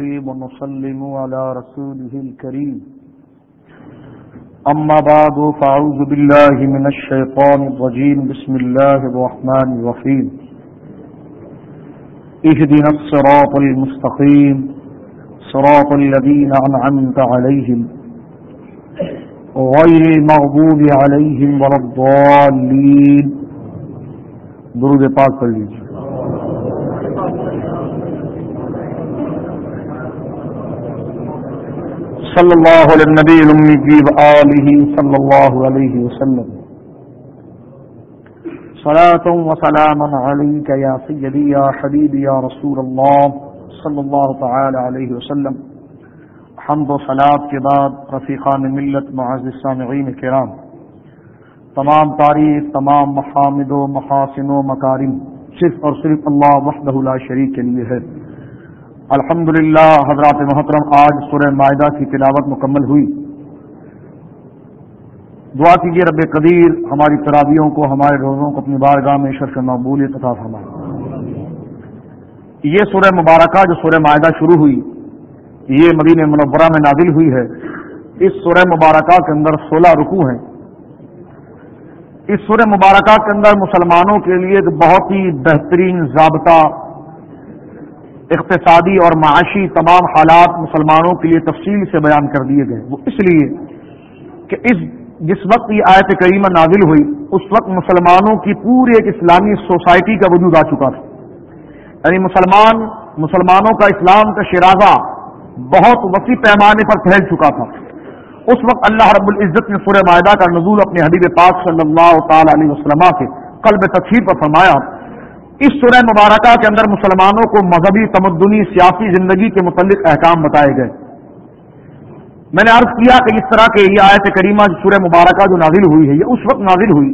ونسلم على رسوله الكريم أما بعد فأعوذ بالله من الشيطان الرجيم بسم الله الرحمن الرحيم اهدنا الصراط المستقيم صراط الذين أنعمت عليهم غير المغضوب عليهم ولا الضالين درود پاک پڑھ لیجیے صلی اللہ علیہ نبی المی وآلہ صلی اللہ علیہ وسلم. صلاة و سلاما علیکہ یا سیدی یا حبیب یا رسول اللہ صلی اللہ تعالی علیہ وسلم. حمد و صلاة کے بعد رفیقان ملت معزز سامعین کرام تمام تعریف تمام محامد و محاسن و مکارم، صرف اور صرف اللہ وحدہ لا شریک کے لیے ہے. الحمد حضرات محترم، آج سورہ معاہدہ کی تلاوت مکمل ہوئی۔ دعا کیجیے رب قدیر، ہماری ترابیوں کو، ہمارے روزوں کو اپنی بارگاہ میں شرف مقبول تطاف فرمائے۔ یہ سورہ مبارکہ، جو سورہ معاہدہ شروع ہوئی، یہ مدین منورہ میں نازل ہوئی ہے۔ اس سورہ مبارکہ کے اندر سولہ رکو ہیں۔ اس سورہ مبارکہ کے اندر مسلمانوں کے لیے ایک بہت ہی بہترین ضابطہ اقتصادی اور معاشی تمام حالات مسلمانوں کے لیے تفصیل سے بیان کر دیے گئے۔ وہ اس لیے کہ اس جس وقت یہ آیت کریمہ نازل ہوئی، اس وقت مسلمانوں کی پوری ایک اسلامی سوسائٹی کا وجود آ چکا تھا۔ یعنی مسلمان، مسلمانوں کا اسلام کا شرازہ بہت وسیع پیمانے پر پھیل چکا تھا۔ اس وقت اللہ رب العزت نے سورہ معاہدہ کا نزول اپنے حبیب پاک صلی اللہ تعالی علیہ وسلم کے قلب تفصیل پر فرمایا اس سورہ مبارکہ کے اندر مسلمانوں کو مذہبی تمدنی سیاسی زندگی کے متعلق احکام بتائے گئے۔ میں نے عرض کیا کہ اس طرح کے یہ آیت کریمہ سورہ مبارکہ جو نازل ہوئی ہے، یہ اس وقت نازل ہوئی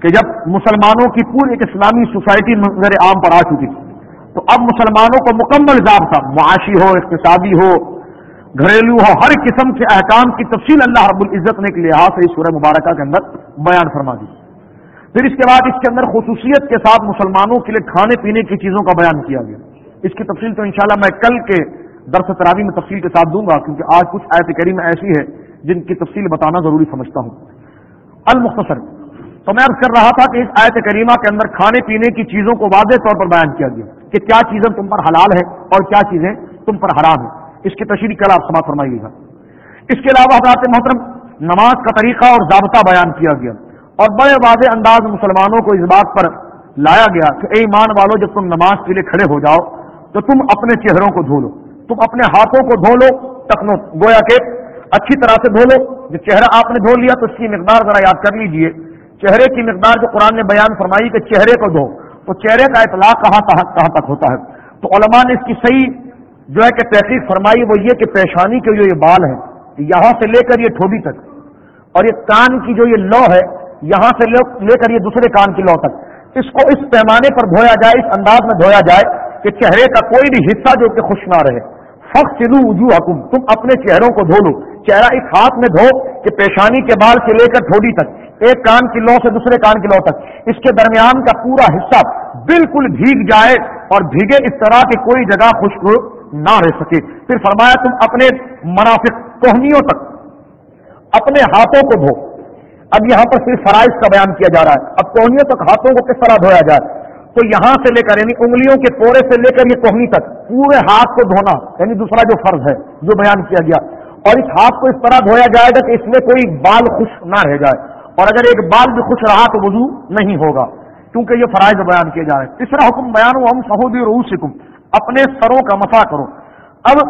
کہ جب مسلمانوں کی پوری ایک اسلامی سوسائٹی منظر عام پر آ چکی تھی۔ تو اب مسلمانوں کو مکمل ضابطہ معاشی ہو، اقتصادی ہو، گھریلو ہو، ہر قسم کے احکام کی تفصیل اللہ رب العزت نے ایک لحاظ سے اس سورہ مبارکہ کے اندر بیان فرما دی۔ پھر اس کے بعد اس کے اندر خصوصیت کے ساتھ مسلمانوں کے لیے کھانے پینے کی چیزوں کا بیان کیا گیا۔ اس کی تفصیل تو انشاءاللہ میں کل کے درس تراوی میں تفصیل کے ساتھ دوں گا، کیونکہ آج کچھ آیت کریم ایسی ہے جن کی تفصیل بتانا ضروری سمجھتا ہوں۔ المختصر، تو میں عرض کر رہا تھا کہ اس آیت کریمہ کے اندر کھانے پینے کی چیزوں کو واضح طور پر بیان کیا گیا کہ کیا چیزیں تم پر حلال ہے اور کیا چیزیں تم پر حرام ہے اس کی تشریح کل آپ سماعت فرمائیے گا۔ اس کے علاوہ حضرات محترم، نماز کا طریقہ اور ضابطہ بیان کیا گیا۔ اور بڑے واضح انداز مسلمانوں کو اس بات پر لایا گیا کہ اے ایمان والو، جب تم نماز کے لیے کھڑے ہو جاؤ، تو تم اپنے چہروں کو دھو لو، تم اپنے ہاتھوں کو دھو لو ٹکنو گویا کہ اچھی طرح سے دھو لو۔ جو چہرہ آپ نے دھو لیا تو اس کی مقدار ذرا یاد کر لیجیے۔ چہرے کی مقدار جو قرآن نے بیان فرمائی کہ چہرے کو دھو، تو چہرے کا اطلاق کہاں کہاں تک ہوتا ہے؟ تو علماء نے اس کی صحیح جو ہے کہ تحقیق فرمائی، وہ یہ کہ پیشانی کے جو یہ بال ہے یہاں سے لے کر یہ ٹھوبی تک، اور یہ کان کی جو یہ لو ہے یہاں سے لے کر یہ دوسرے کان کی لو تک۔ اس کو اس پیمانے پر دھویا جائے، اس انداز میں دھویا جائے کہ چہرے کا کوئی بھی حصہ جو کہ خوش نہ رہے۔ فخ چلو وجو حکم تم اپنے چہروں کو دھو لو۔ چہرہ ایک ہاتھ میں دھو کہ پیشانی کے بال سے لے کر ٹھوڑی تک، ایک کان کی لو سے دوسرے کان کی لو تک۔ اس کے درمیان کا پورا حصہ بالکل بھیگ جائے اور بھیگے اس طرح کی کوئی جگہ خشک نہ رہ سکے۔ پھر فرمایا، تم اپنے منافق کوہنیوں تک، اپنے ہاتھوں کو دھو۔ اب یہاں پر صرف فرائض کا بیان کیا جا رہا ہے۔ اب کوہنیوں تک ہاتھوں کو کس طرح دھویا جائے؟ تو یہاں سے لے کر یعنی انگلیوں کے پورے سے لے کر یہ کوہنی تک، پورے ہاتھ کو دھونا یعنی دوسرا جو فرض ہے، جو بیان کیا گیا۔ اور اس ہاتھ کو اس طرح دھویا جائے گا کہ اس میں کوئی بال خوش نہ رہ جائے۔ اور اگر ایک بال بھی خوش رہا تو وضو نہیں ہوگا، کیونکہ یہ فرائض بیان کیے جا رہے ہیں۔ تیسرا حکم، بیان ہوں ہم سہودی رو سکم اپنے سروں کا مسا کرو۔ اب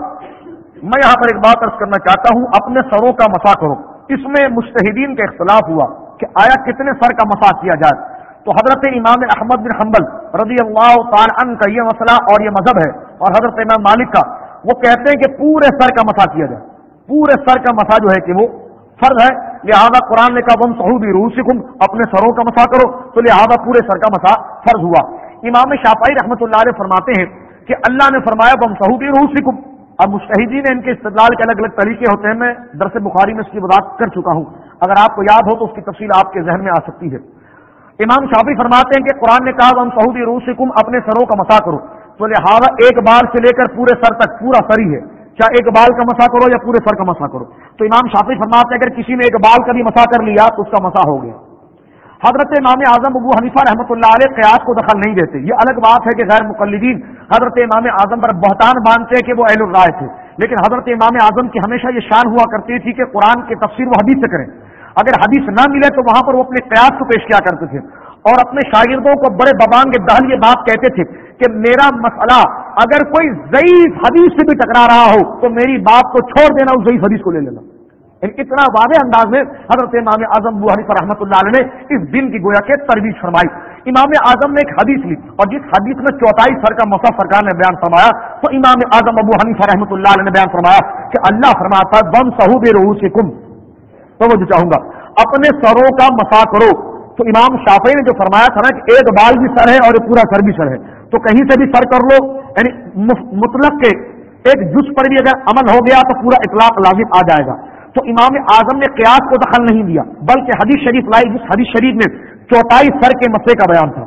میں یہاں پر ایک بات ارض کرنا چاہتا ہوں، اپنے سروں کا مسا کرو۔ اس میں مشتحدین کا اختلاف ہوا کہ آیا کتنے سر کا مسا کیا جائے۔ تو حضرت امام احمد بن حنبل رضی اللہ تعالی عنہ کا یہ مسئلہ اور یہ مذہب ہے اور حضرت امام مالک کا، وہ کہتے ہیں کہ پورے سر کا مسا کیا جائے۔ پورے سر کا مسا جو ہے کہ وہ فرض ہے۔ لہٰذا قرآن نے کہا بم سعودی روح سکھم اپنے سروں کا مسا کرو۔ تو لہٰذا پورے سر کا مسا فرض ہوا۔ امام شافعی رحمۃ اللہ علیہ فرماتے ہیں کہ اللہ نے فرمایا بم سعودی روح سکھم اب مشتحدین ان کے استدلال کے الگ الگ طریقے ہوتے ہیں، میں درس بخاری میں اس کی وضاحت کر چکا ہوں۔ اگر آپ کو یاد ہو تو اس کی تفصیل آپ کے ذہن میں آ سکتی ہے۔ امام شافی فرماتے ہیں کہ قرآن نے کہا ہم سعودی روس سے کم اپنے سروں کا مسا کرو۔ تو لہٰذا ایک بال سے لے کر پورے سر تک، پورا سر ہی ہے۔ چاہے ایک بال کا مسا کرو یا پورے سر کا مسا کرو۔ تو امام شافی فرماتے ہیں، اگر کسی نے ایک بال کا بھی مسا کر لیا تو اس کا مسا ہو گیا۔ حضرت امام اعظم ابو حنیفہ رحمۃ اللہ علیہ قیاس کو دخل نہیں دیتے۔ یہ الگ بات ہے کہ غیر مقلدین حضرت امام اعظم پر بہتان باندھتے کہ وہ اہل الرائے تھے۔ لیکن حضرت امام اعظم کی ہمیشہ یہ شان ہوا کرتی تھی کہ قرآن کی تفسیر وہ حدیث سے کریں۔ اگر حدیث نہ ملے تو وہاں پر وہ اپنے قیاس کو پیش کیا کرتے تھے۔ اور اپنے شاگردوں کو بڑے ببانگ دہل یہ بات کہتے تھے کہ میرا مسئلہ اگر کوئی ضعیف حدیث سے بھی ٹکرا رہا ہو تو میری بات کو چھوڑ دینا اس ضعیف حدیث کو لے لینا۔ اتنا واضح انداز میں حضرت امام اعظم بوہری پر رحمۃ اللہ علیہ نے اس دن کی گویا کے ترویج فرمائی۔ امام اعظم نے ایک حدیث لی اور جس حدیث میں چوتھائی سر کا مسا سرکار نے بیان فرمایا، تو امام اعظم ابو حنیفہ رحمۃ اللہ علیہ نے بیان فرمایا کہ اللہ فرماتا بم سہو بے روح سے کم تو وہ جو چاہوں گا، اپنے سروں کا مسا کرو تو امام شافی نے جو فرمایا تھا نا کہ ایک بال بھی سر ہے اور ایک پورا سر بھی سر ہے۔ تو کہیں سے بھی سر کر لو یعنی مطلق کے ایک جس پر بھی اگر عمل ہو گیا تو پورا اطلاق لازم آ جائے گا۔ تو امام اعظم نے قیاس کو دخل نہیں دیا بلکہ حدیث شریف لائی، جس حدیث شریف میں چوتھائی سر کے مسئلے کا بیان تھا۔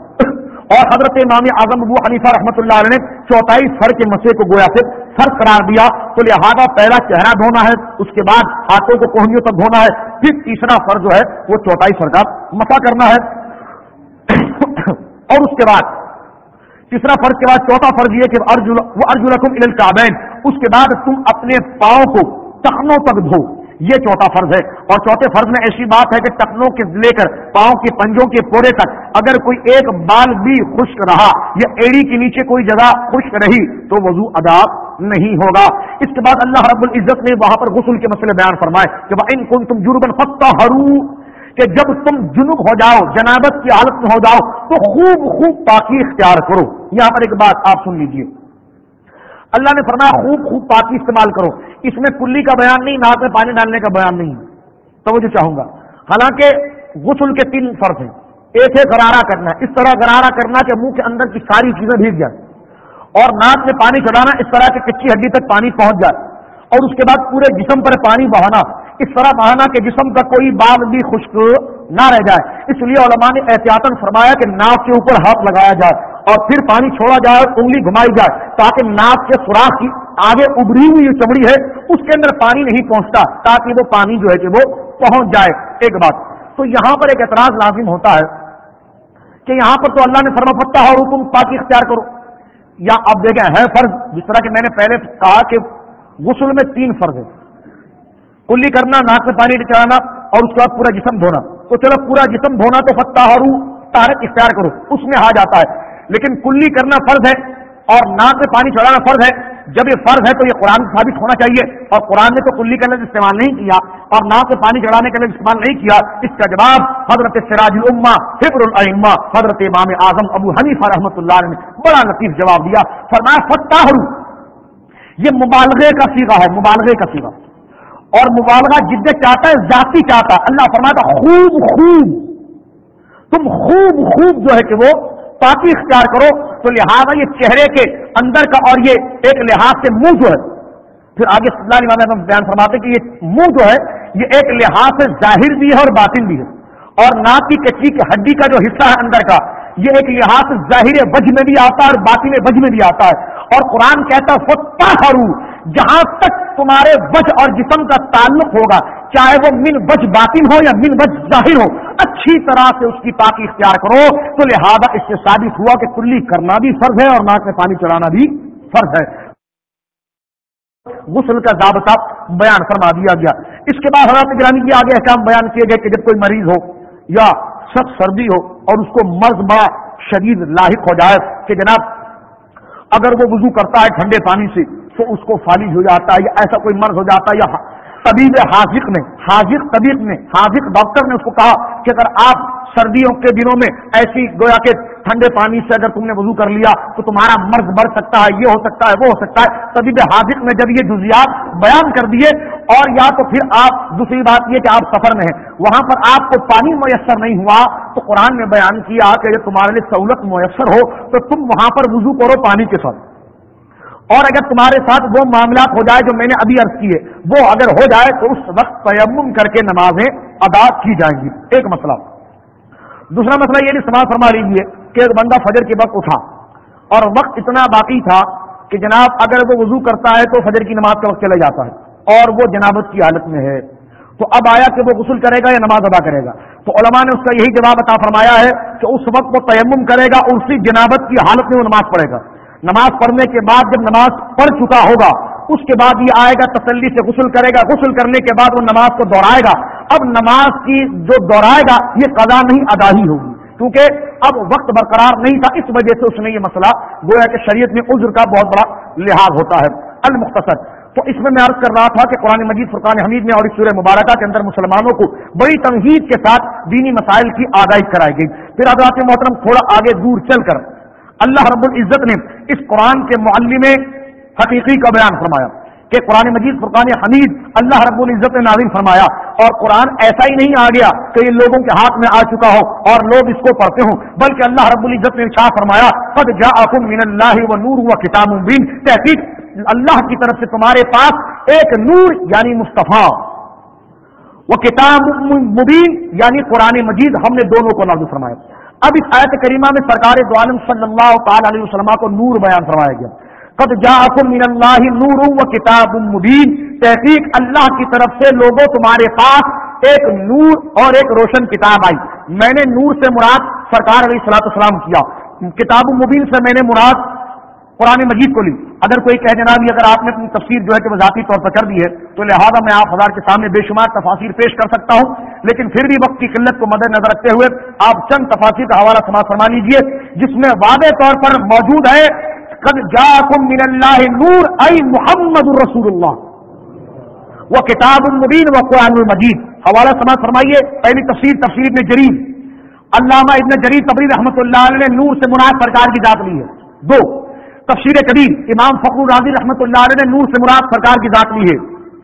اور حضرت امام اعظم ابو حنیفہ رحمۃ اللہ علیہ نے چوتھائی سر کے مسئلے کو گویا سے سر قرار دیا، تو لہٰذا پہلا چہرہ دھونا ہے، اس کے بعد ہاتھوں کو کوہنیوں تک دھونا ہے، پھر تیسرا فر جو ہے، وہ چوتھائی سر کا مسا کرنا ہے۔ اور اس کے بعد، تیسرا فرض کے بعد، چوتھا فرض یہ کہ وہ ارجن اس کے بعد تم اپنے پاؤں کو ٹخنوں تک دھو۔ یہ چوتھا فرض ہے۔ اور چوتھے فرض میں ایسی بات ہے کہ ٹکنوں کے لے کر پاؤں کے پنجوں کے پورے تک اگر کوئی ایک بال بھی خشک رہا یا ایڑی کے نیچے کوئی جگہ خشک رہی تو وضو ادا نہیں ہوگا۔ اس کے بعد اللہ رب العزت نے وہاں پر غسل کے مسئلے بیان فرمائے کہ ان کن تم جربن فتح کہ جب تم جنوب ہو جاؤ، جنابت کی حالت میں ہو جاؤ، تو خوب خوب پاکی اختیار کرو۔ یہاں پر ایک بات آپ سن لیجیے۔ اللہ نے فرمایا، خوب خوب پاکی استعمال کرو۔ اس میں کلی کا بیان نہیں، ناک میں پانی ڈالنے کا بیان نہیں۔ تو وہ جو چاہوں گا۔ حالانکہ غسل کے تین فرض ہیں۔ ایک ہے گرارا کرنا۔ اس طرح گرارا کرنا کہ منہ کے اندر کی ساری چیزیں بھیگ جائیں۔ اور ناک میں پانی چڑھانا، اس طرح کے کچی ہڈی تک پانی پہنچ جائے۔ اور اس کے بعد پورے جسم پر پانی بہانا۔ اس طرح بہانا کہ جسم کا کوئی بال بھی خشک نہ رہ جائے۔ اس لیے علماء نے احتیاط فرمایا کہ ناک کے اوپر ہاتھ لگایا جائے۔ اور پھر پانی چھوڑا جائے اور انگلی گھمائی جائے تاکہ ناک کے سوراخ کی آگے ابری ہوئی چمڑی ہے، اس کے اندر پانی نہیں پہنچتا تاکہ وہ پانی جو ہے کہ وہ پہنچ جائے۔ ایک بات۔ تو یہاں پر ایک اعتراض لازم ہوتا ہے کہ یہاں پر تو اللہ نے فرما پتا اور تم پاکی اختیار کرو۔ یا اب دیکھیں، ہے فرض۔ جس طرح کہ میں نے پہلے کہا کہ غسل میں تین فرض ہے کلی کرنا، ناک میں پانی چڑھانا اور اس کے بعد پورا جسم دھونا۔ تو چلو پورا جسم دھونا تو فتح اور تارک اختیار کرو۔ اس میں آ جاتا ہے۔ لیکن کلی کرنا فرض ہے اور ناک میں پانی چڑھانا فرض ہے۔ جب یہ فرض ہے تو یہ قرآن ثابت ہونا چاہیے۔ اور قرآن نے تو کلی کرنے سے استعمال نہیں کیا اور ناک میں پانی چڑھانے کے لیے استعمال نہیں کیا۔ اس کا جواب حضرت سراج الما فکر الما حضرت امام اعظم ابو حنیفہ رحمۃ اللہ نے بڑا لطیف جواب دیا۔ فرمایا فتح یہ مبالغے کا سیگا ہے، مبالغے کا سیگا اور مبالغہ جد چاہتا ہے، ذاتی چاہتا ہے۔ اللہ فرماتا خوب خوب تم خوب خوب جو ہے کہ وہ پاکی اختیار کرو تو لہٰذا یہ چہرے کے اندر کا اور یہ ایک لحاظ سے منہ جو ہے، پھر آگے صلی اللہ علیہ بیان فرماتے کہ یہ منہ جو ہے، یہ ایک لحاظ سے ظاہر بھی ہے اور باطن بھی ہے۔ اور ناک کی کچی کی ہڈی کا جو حصہ ہے اندر کا، یہ ایک لحاظ سے ظاہر وج میں بھی آتا ہے اور باطن وج میں بھی آتا ہے۔ اور قرآن کہتا ہے فتح جہاں تک تمہارے وج اور جسم کا تعلق ہوگا چاہے وہ من وج باطن ہو یا من وج ظاہر ہو، اچھی طرح سے اس کی پاکی اختیار کرو، تو لہذا اس سے ثابت ہوا کہ کلی کرنا بھی فرض ہے اور ناک میں پانی چڑھانا بھی فرض ہے۔ غسل کا ضابطہ بیان فرما دیا گیا۔ اس کے بعد حضرت گرانی کے آگے احکام بیان کیے گئے کہ جب کوئی مریض ہو یا سخت سردی ہو اور اس کو مرض بڑا شدید لاحق ہو جائے کہ جناب، اگر وہ وضو کرتا ہے ٹھنڈے پانی سے تو اس کو فالج ہو جاتا ہے یا ایسا کوئی مرض ہو جاتا ہے یا طبیب حاضق نے حاضق طبیب نے حاضق ڈاکٹر نے اس کو کہا کہ اگر آپ سردیوں کے دنوں میں ایسی گویا کے ٹھنڈے پانی سے اگر تم نے وضو کر لیا تو تمہارا مرض بڑھ سکتا ہے، یہ ہو سکتا ہے، وہ ہو سکتا ہے۔ طبیب حاضق نے جب یہ جزیات بیان کر دیے اور یا تو پھر آپ، دوسری بات یہ کہ آپ سفر میں ہیں، وہاں پر آپ کو پانی میسر نہیں ہوا تو قرآن نے بیان کیا کہ جب تمہارے لیے سہولت میسر ہو تو تم وہاں پر وضو کرو پانی کے ساتھ۔ اور اگر تمہارے ساتھ وہ معاملات ہو جائے جو میں نے ابھی عرض کیے، وہ اگر ہو جائے تو اس وقت تیمم کر کے نمازیں ادا کی جائیں گی۔ ایک مسئلہ۔ دوسرا مسئلہ یہ نہیں سماج فرما لیجیے کہ ایک بندہ فجر کے وقت اٹھا اور وقت اتنا باقی تھا کہ جناب اگر وہ وضو کرتا ہے تو فجر کی نماز کا وقت چلا جاتا ہے اور وہ جنابت کی حالت میں ہے۔ تو اب آیا کہ وہ غسل کرے گا یا نماز ادا کرے گا؟ تو علماء نے اس کا یہی جواب عطا فرمایا ہے کہ اس وقت وہ تیمم کرے گا اور اسی جنابت کی حالت میں وہ نماز پڑھے گا۔ نماز پڑھنے کے بعد جب نماز پڑھ چکا ہوگا، اس کے بعد یہ آئے گا، تسلی سے غسل کرے گا۔ غسل کرنے کے بعد وہ نماز کو دوہرائے گا۔ اب نماز کی جو دوہرائے گا، یہ قضا نہیں ادا ہی ہوگی۔ کیونکہ اب وقت برقرار نہیں تھا، اس وجہ سے اس نے یہ مسئلہ گویا کہ شریعت میں عذر کا بہت بڑا لحاظ ہوتا ہے۔ المختصر۔ تو اس میں میں عرض کر رہا تھا کہ قرآن مجید، فرقان حمید میں اور اس سورہ مبارکہ کے اندر مسلمانوں کو بڑی تنہید کے ساتھ دینی مسائل کی آگاہی کرائی گئی۔ پھر حضرات محترم، تھوڑا آگے دور چل کر، اللہ رب العزت نے اس قرآن کے معلم حقیقی کا بیان فرمایا کہ قرآن مجید، فرقان حمید اللہ رب العزت نے نازل فرمایا اور قرآن ایسا ہی نہیں آ گیا کہ یہ لوگوں کے ہاتھ میں آ چکا ہو اور لوگ اس کو پڑھتے ہوں، بلکہ اللہ رب العزت نے شاہ فرمایا، قد جاءکم من اللہ و نور و کتاب مبین تحقیق اللہ کی طرف سے تمہارے پاس ایک نور یعنی مصطفیٰ۔ وہ کتاب مبین یعنی قرآن مجید ہم نے دونوں کو نازل فرمایا۔ اب اس آیت کریمہ میں سرکار دو عالم صلی اللہ تعالی علیہ وسلم کو نور بیان فرمایا گیا۔ قد جاءکم من اللہ نور و کتاب مبین۔ تحقیق اللہ کی طرف سے لوگوں تمہارے پاس ایک نور اور ایک روشن کتاب آئی۔ میں نے نور سے مراد سرکار علیہ السلاۃ السلام کیا۔ کتاب مبین سے میں نے مراد قرآن مجید کو لی اگر کوئی کہہ جناب اگر آپ نے اپنی تفسیر جو ہے کہ وضاحتی طور پر کر دی ہے، تو لہٰذا میں آپ ہزار کے سامنے بے شمار تفاصیر پیش کر سکتا ہوں۔ لیکن پھر بھی وقت کی قلت کو مد نظر رکھتے ہوئے آپ چند تفاصیر کا حوالہ سماعت فرما لیجیے جس میں واضح طور پر موجود ہے، قد جاکم من اللہ نور ای محمد الرسول اللہ وہ کتاب المبین و قرآن المجید حوالہ سماعت فرمائیے، پہلی تفسیر تفسیر ابن جریر۔ علامہ ابن جریر تبری رحمۃ اللہ علیہ نے نور سے مراد سرکار کی ذات لی ہے۔ دو تفسیر قدیم، امام فخر الرازی رحمۃ اللہ علیہ نے نور سے مراد سرکار کی ذات لی ہے۔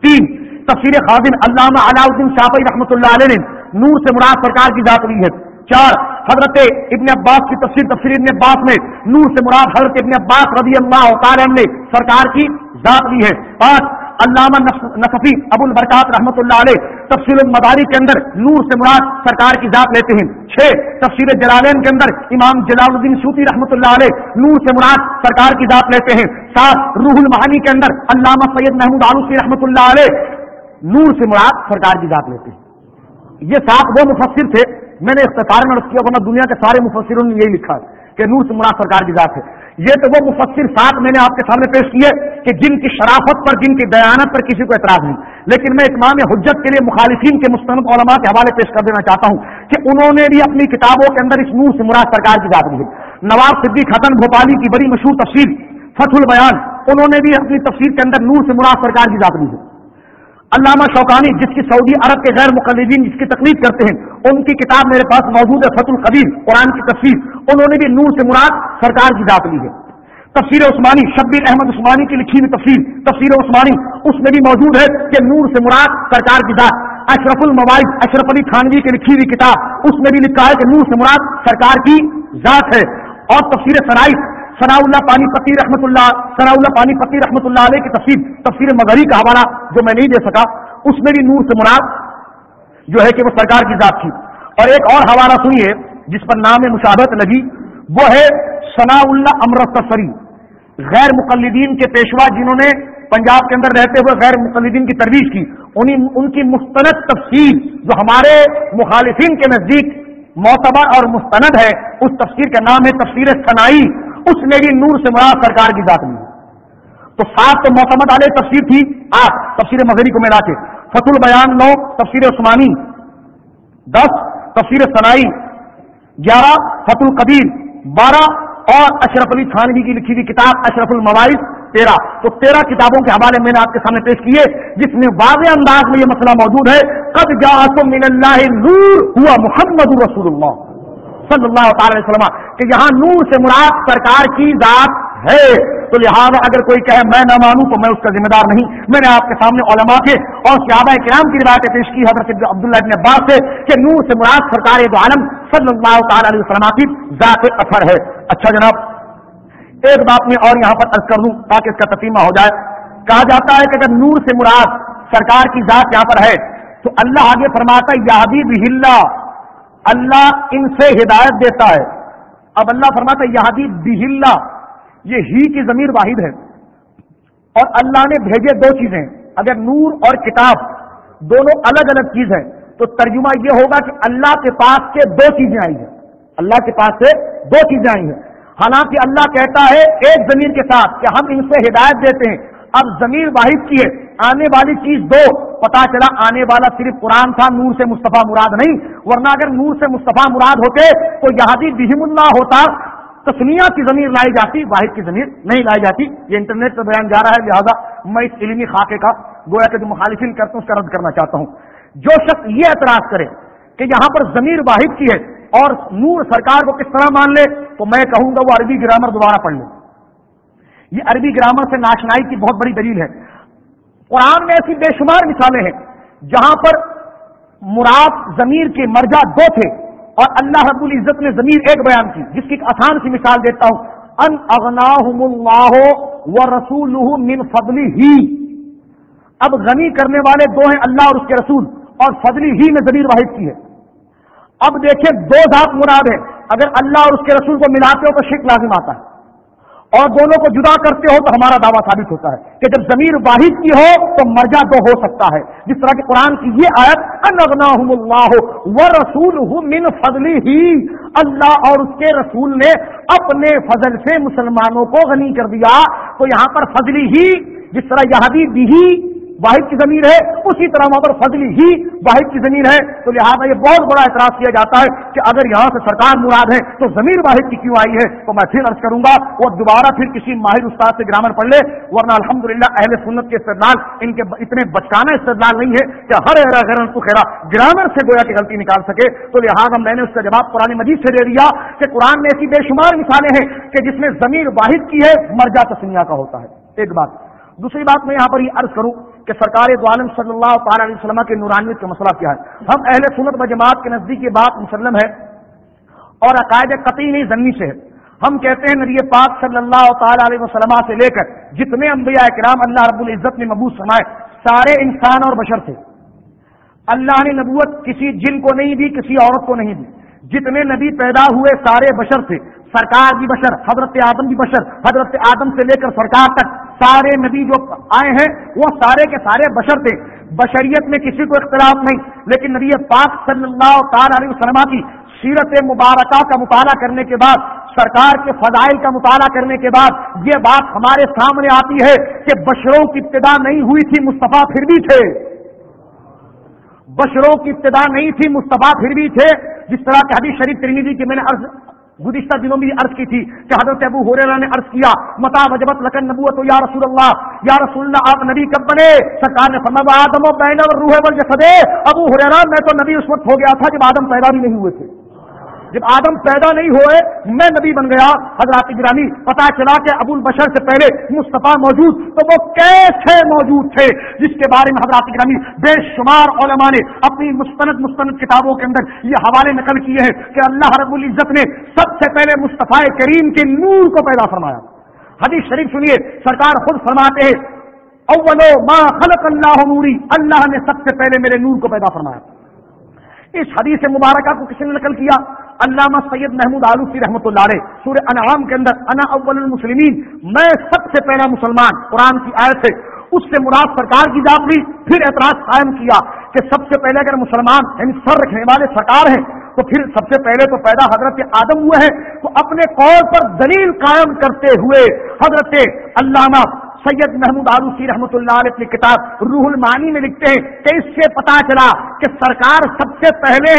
تین، تفسیر خادم علامہ علاء الدین شافی رحمۃ اللہ علیہ نے نور سے مراد سرکار کی ذات لی ہے۔ چار، حضرت ابن عباس کی تفسیر تفسیر ابن عباس میں نور سے مراد حضرت ابن عباس رضی اللہ تعالی نے سرکار کی ذات لی ہے۔ پانچ علامہ نصفی ابو البرکات رحمۃ اللہ علیہ تفصیل المداری کے اندر نور سے مراد سرکار کی ذات لیتے ہیں۔ چھ تفصیل جلالین کے اندر امام جلال الدین سوتی رحمۃ اللہ علیہ نور سے مراد سرکار کی ذات لیتے ہیں۔ سات روح المعانی کے اندر علامہ سید محمود آلوسی رحمۃ اللہ علیہ نور سے مراد سرکار کی ذات لیتے ہیں۔ یہ سات وہ مفسر تھے، میں نے اختصار میں کیا ورنہ دنیا کے سارے مفسروں نے یہی لکھا کہ نور سے مراد سرکار کی ذات ہے۔ یہ تو وہ مفسر ساتھ میں نے آپ کے سامنے پیش کیے کہ جن کی شرافت پر، جن کی دیانت پر کسی کو اعتراض نہیں۔ لیکن میں اتمام حجت کے لیے مخالفین کے مستند علماء کے حوالے پیش کر دینا چاہتا ہوں کہ انہوں نے بھی اپنی کتابوں کے اندر اس نور سے مراد سرکار کی ذات لی ہے نواب صدیق حسن بھوپالی کی بڑی مشہور تفسیر فتح البیان، انہوں نے بھی اپنی تفسیر کے اندر نور سے مراد سرکار کی ذات لی ہے علامہ شوقانی جس کی سعودی عرب کے غیر مقلدین جس کی تکلیف کرتے ہیں، ان کی کتاب میرے پاس موجود ہے فت القبیر، قرآن کی تفسیر۔ انہوں نے بھی نور سے مراد سرکار کی ذات لی ہے۔ تفسیر عثمانی، شبیر احمد عثمانی کی لکھی ہوئی تفسیر تفسیر عثمانی، اس میں بھی موجود ہے کہ نور سے مراد سرکار کی ذات۔ اشرف المواز اشرف علی خانوی کی لکھی ہوئی کتاب، اس میں بھی لکھا ہے کہ نور سے مراد سرکار کی ذات ہے۔ اور تفسیر سرائی ثناء اللہ پانی پتی رحمۃ اللہ ثناء اللہ پانی پتی رحمۃ اللہ علیہ کی تفسیر تفسیر مغری کا حوالہ جو میں نہیں دے سکا، اس میں بھی نور سے مراد جو ہے کہ وہ سرکار کی ذات تھی۔ اور ایک اور حوالہ سنیے، جس پر نام مشاہدت لگی، وہ ہے ثناء اللہ امرتسری غیر مقلدین کے پیشوا جنہوں نے پنجاب کے اندر رہتے ہوئے غیر مقلدین کی ترویج کی ان کی مستند تفسیر جو ہمارے مخالفین کے نزدیک معتبر اور مستند ہے، اس تفسیر کا نام ہے تفسیر ثنائی۔ اس نے بھی نور سے مراد سرکار کی ذات لی تو سات تو محتمد علیہ تفسیر تھی، آٹھ تفسیر مظہری کو ملا کے۔ فت البیان نو، تفسیر عثمانی۔ دس، تفسیر سنائی گیارہ فت القبیر بارہ، اور اشرف علی خانوی کی لکھی ہوئی کتاب اشرف المواعث۔ تیرہ۔ تو تیرہ کتابوں کے حوالے میں نے آپ کے سامنے پیش کیے، جس میں واضح انداز میں یہ مسئلہ موجود ہے۔ قد جا من اللہ نور، ہوا محمد رسول اللہ۔ صلی اللہ تعالی وسلم، کہ یہاں نور سے مراد سرکار کی ذات ہے۔ تو لہٰذا اگر کوئی کہے میں نہ مانوں تو میں اس کا ذمہ دار نہیں۔ میں نے آپ کے سامنے علماء کے اور صحابہ کرام کی روایتیں پیش کی، حضرت عبداللہ ابن عباس سے، کہ نور سے مراد سرکار دو عالم صلی اللہ تعالی علیہ وسلم کی ذات اثر ہے۔ اچھا جناب، ایک بات میں اور یہاں پر عرض کر دوں تاکہ اس کا تتیمہ ہو جائے۔ کہا جاتا ہے کہ اگر نور سے مراد سرکار کی ذات یہاں پر ہے، تو اللہ آگے فرماتا ہے یادی بہلا اللہ ان سے ہدایت دیتا ہے۔ اب اللہ فرماتا ہے یادی بہلا، یہ ہی کی ضمیر واحد ہے۔ اور اللہ نے بھیجے دو چیزیں، اگر نور اور کتاب دونوں الگ الگ چیز ہیں، تو ترجمہ یہ ہوگا کہ اللہ کے پاس سے دو چیزیں آئی ہیں۔ اللہ کے پاس سے دو چیزیں آئی ہیں۔ حالانکہ اللہ کہتا ہے ایک زمین کے ساتھ کہ ہم ان سے ہدایت دیتے ہیں۔ اب زمین واحد کی ہے۔ آنے والی چیز دو۔ پتا چلا آنے والا صرف قرآن تھا، نور سے مصطفیٰ مراد نہیں۔ ورنہ اگر نور سے مصطفیٰ مراد ہوتے تو یہاں بھی بہم اللہ ہوتا۔ تسمیہ کی زمین لائی جاتی، واحد کی زمین نہیں لائی جاتی۔ یہ انٹرنیٹ پہ بیان جا رہا ہے، لہٰذا میں اس علمی خاکے کا گویا کہ جو مخالفین کرتے ہیں، اس کا رد کرنا چاہتا ہوں۔ جو شخص یہ اعتراض کرے کہ یہاں پر ضمیر واحد کی ہے اور نور سرکار کو کس طرح مان لے، تو میں کہوں گا وہ عربی گرامر دوبارہ پڑھ لے۔ یہ عربی گرامر سے ناشنائی کی بہت بڑی دلیل ہے۔ قرآن میں ایسی بے شمار مثالیں ہیں جہاں پر مراد ضمیر کے مرجا دو تھے اور اللہ رب العزت نے ضمیر ایک بیان کی، جس کی ایک آسان سی مثال دیتا ہوں۔ ان اغناہم اللہ و رسول من فضلی ہی اب غنی کرنے والے دو ہیں اللہ اور اس کے رسول، اور فضلی ہی میں ضمیر واحد کی ہے۔ اب دیکھیں دو ذات مراد ہے اگر اللہ اور اس کے رسول کو ملاتے ہو تو شک لازم آتا ہے۔ اور دونوں کو جدا کرتے ہو تو ہمارا دعویٰ ثابت ہوتا ہے کہ جب ضمیر واحد کی ہو تو مرجا دو ہو سکتا ہے۔ جس طرح کہ قرآن کی یہ آیت اللہ و رسول من فضلی ہی اللہ اور اس کے رسول نے اپنے فضل سے مسلمانوں کو غنی کر دیا۔ تو یہاں پر فضلی ہی جس طرح یہاں بھی واحد کی زمین ہے، اسی طرح وہاں پر فضلی ہی واحد کی زمین ہے۔ تو لہٰذا یہ بہت بڑا اعتراض کیا جاتا ہے کہ اگر یہاں سے سرکار مراد ہے تو زمین واحد کی کیوں آئی ہے؟ تو میں پھر عرض کروں گا، وہ دوبارہ پھر کسی ماہر استاد سے گرامر پڑھ لے، ورنہ الحمد للہ اہل سنت کے استدلال، ان کے اتنے بچکانا استدلال نہیں ہے کہ ہر غیر کو خیرا گرامر سے گویا کی غلطی نکال سکے۔ تو لہٰذا میں نے اس کا جواب قرآن مجید سے دے دیا کہ قرآن میں ایسی بے شمار مثالیں ہیں کہ جس میں زمین واحد کی ہے مرجا تسنیا کا ہوتا ہے۔ ایک بات، دوسری بات میں یہاں پر یہ عرض کروں کہ سرکار دعالم صلی اللہ تعالی علیہ وسلم کے نورانیت کا مسئلہ کیا ہے۔ ہم اہل سنت و جماعت کے نزدیک یہ بات مسلم ہے اور عقائد قطعی نہیں ضمنی سے۔ ہے ہم کہتے ہیں نبی پاک صلی اللہ تعالی علیہ وسلم سے لے کر جتنے انبیاء کرام اللہ رب العزت نے مبوس سمائے سارے انسان اور بشر تھے۔ اللہ نے نبوت کسی جن کو نہیں دی، کسی عورت کو نہیں دی۔ جتنے نبی پیدا ہوئے، سارے بشر تھے۔ سرکار بھی بشر، حضرت آدم بھی بشر، حضرت آدم سے لے کر سرکار تک سارے نبی جو آئے ہیں، وہ سارے کے سارے بشر تھے۔ بشریت میں کسی کو اختلاف نہیں، لیکن نبی پاک صلی اللہ تعالی علیہ وسلم کی سیرت مبارکہ کا مطالعہ کرنے کے بعد، سرکار کے فضائل کا مطالعہ کرنے کے بعد، یہ بات ہمارے سامنے آتی ہے کہ بشروں کی ابتدا نہیں ہوئی تھی، مصطفیٰ پھر بھی تھے۔ بشروں کی ابتدا نہیں تھی، مصطفیٰ پھر بھی تھے۔ جس طرح کہ حدیث شریف ترمیدی کی میں نے عرض گزشتہ دنوں بھی عرض کی تھی کہ حضرت ابو ہوریرا نے عرض کیا، متا وجبت لکن نبوت یا رسول اللہ یا رسول اللہ آپ نبی کب بنے؟ سرکار نے فرمایا، آدم و بین روح بل جسدے ابو ہوریرا میں تو نبی اس وقت ہو گیا تھا جب آدم پیدا بھی نہیں ہوئے تھے۔ جب آدم پیدا نہیں ہوئے، میں نبی بن گیا، حضرات گرامی پتا چلا کہ ابو البشر سے پہلے مصطفیٰ موجود، تو وہ کیسے موجود تھے؟ جس کے بارے میں حضرات گرامی بے شمار علماء نے اپنی مستند مستند کتابوں کے اندر یہ حوالے نقل کیے ہیں کہ اللہ رب العزت نے سب سے پہلے مصطفیٰ کریم کے نور کو پیدا فرمایا۔ حدیث شریف سنیے، سرکار خود فرماتے ہیں اولو ما خلق اللہ نوری، اللہ نے سب سے پہلے میرے نور کو پیدا فرمایا۔ اس حدیث مبارکہ کو کسی نے نقل کیا؟ علامہ سید محمود آلوسی رحمۃ اللہ علیہ، سورہ انعام کے اندر، انا اول المسلمین، میں سب سے پہلا مسلمان، قرآن کی آیت سے اس سے مراد سرکار کی جات لی پھر اعتراض قائم کیا کہ سب سے پہلے اگر مسلمان یعنی سر رکھنے والے سرکار ہیں، تو پھر سب سے پہلے تو پیدا حضرت آدم ہوئے ہیں۔ تو اپنے قول پر دلیل قائم کرتے ہوئے حضرت علامہ سید محمود آلوسی رحمۃ اللہ علیہ اپنی کتاب روح المانی میں لکھتے ہیں کہ اس سے پتا چلا کہ سرکار سب سے پہلے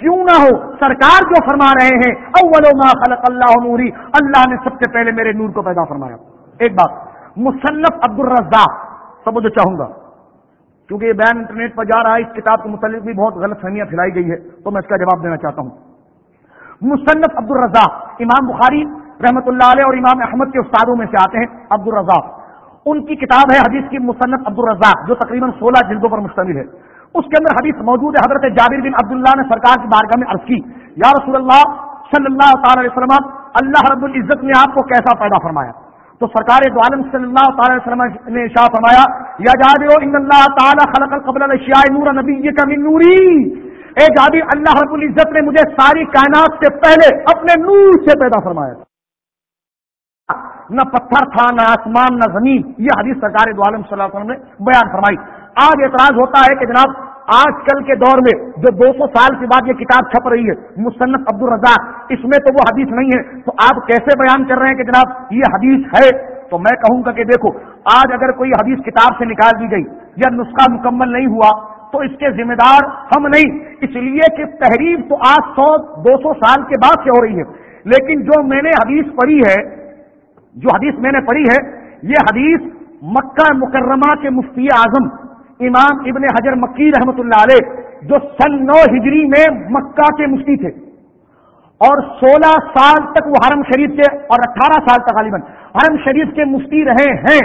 کیوں نہ ہو؟ سرکار جو فرما رہے ہیں، اول ما خلق اللہ نوری، اللہ نے سب سے پہلے میرے نور کو پیدا فرمایا۔ ایک بات، مصنف عبد الرزاق سب جو چاہوں گا، کیونکہ یہ بیان انٹرنیٹ پر جا رہا ہے، اس کتاب کے متعلق بھی بہت غلط فہمیاں پھیلائی گئی ہے تو میں اس کا جواب دینا چاہتا ہوں۔ مصنف عبد الرزاق امام بخاری رحمت اللہ علیہ اور امام احمد کے استادوں میں سے آتے ہیں۔ عبد الرزاق ان کی کتاب ہے، حدیث کی مصنف عبد الرزاق جو تقریباً سولہ جلدوں پر مشتمل ہے۔ اس کے اندر حدیث موجود ہے، حضرت جابر بن عبداللہ نے سرکار کی بارگاہ میں عرض کی، یا رسول اللہ صلی اللہ تعالی علیہ وسلم، اللہ رب العزت نے آپ کو کیسا پیدا فرمایا؟ تو سرکار دو عالم صلی اللہ تعالی علیہ وسلم نے شاہ فرمایا، یا جابر، ان اللہ تعالی خلق القبل الاشیاء نور نبی کا من نوری. اے جابر، اللہ رب العزت نے مجھے ساری کائنات سے پہلے اپنے نور سے پیدا فرمایا۔ نہ پتھر تھا، نہ آسمان، نہ زمین، یہ حدیث سرکار دو عالم صلی اللہ علیہ وسلم نے بیان فرمائی۔ آج اعتراض ہوتا ہے کہ جناب، آج کل کے دور میں جو دو سو سال کے بعد یہ کتاب چھپ رہی ہے، مصنف عبد الرزاق اس میں تو وہ حدیث نہیں ہے۔ تو آپ کیسے بیان کر رہے ہیں کہ جناب یہ حدیث ہے؟ تو میں کہوں گا کہ دیکھو، آج اگر کوئی حدیث کتاب سے نکال دی گئی یا نسخہ مکمل نہیں ہوا، تو اس کے ذمہ دار ہم نہیں۔ اس لیے کہ تحریر تو آج سو، دو سو سال کے بعد سے ہو رہی ہے۔ لیکن جو میں نے حدیث پڑھی ہے، جو حدیث میں نے پڑھی ہے، یہ حدیث مکہ مکرمہ کے مفتی اعظم امام ابن حجر مکی رحمت اللہ علیہ، جو سن نو ہجری میں مکہ کے مفتی تھے۔ اور سولہ سال تک وہ حرم شریف کے، اور اٹھارہ سال تک غالباً حرم شریف کے مفتی رہے ہیں۔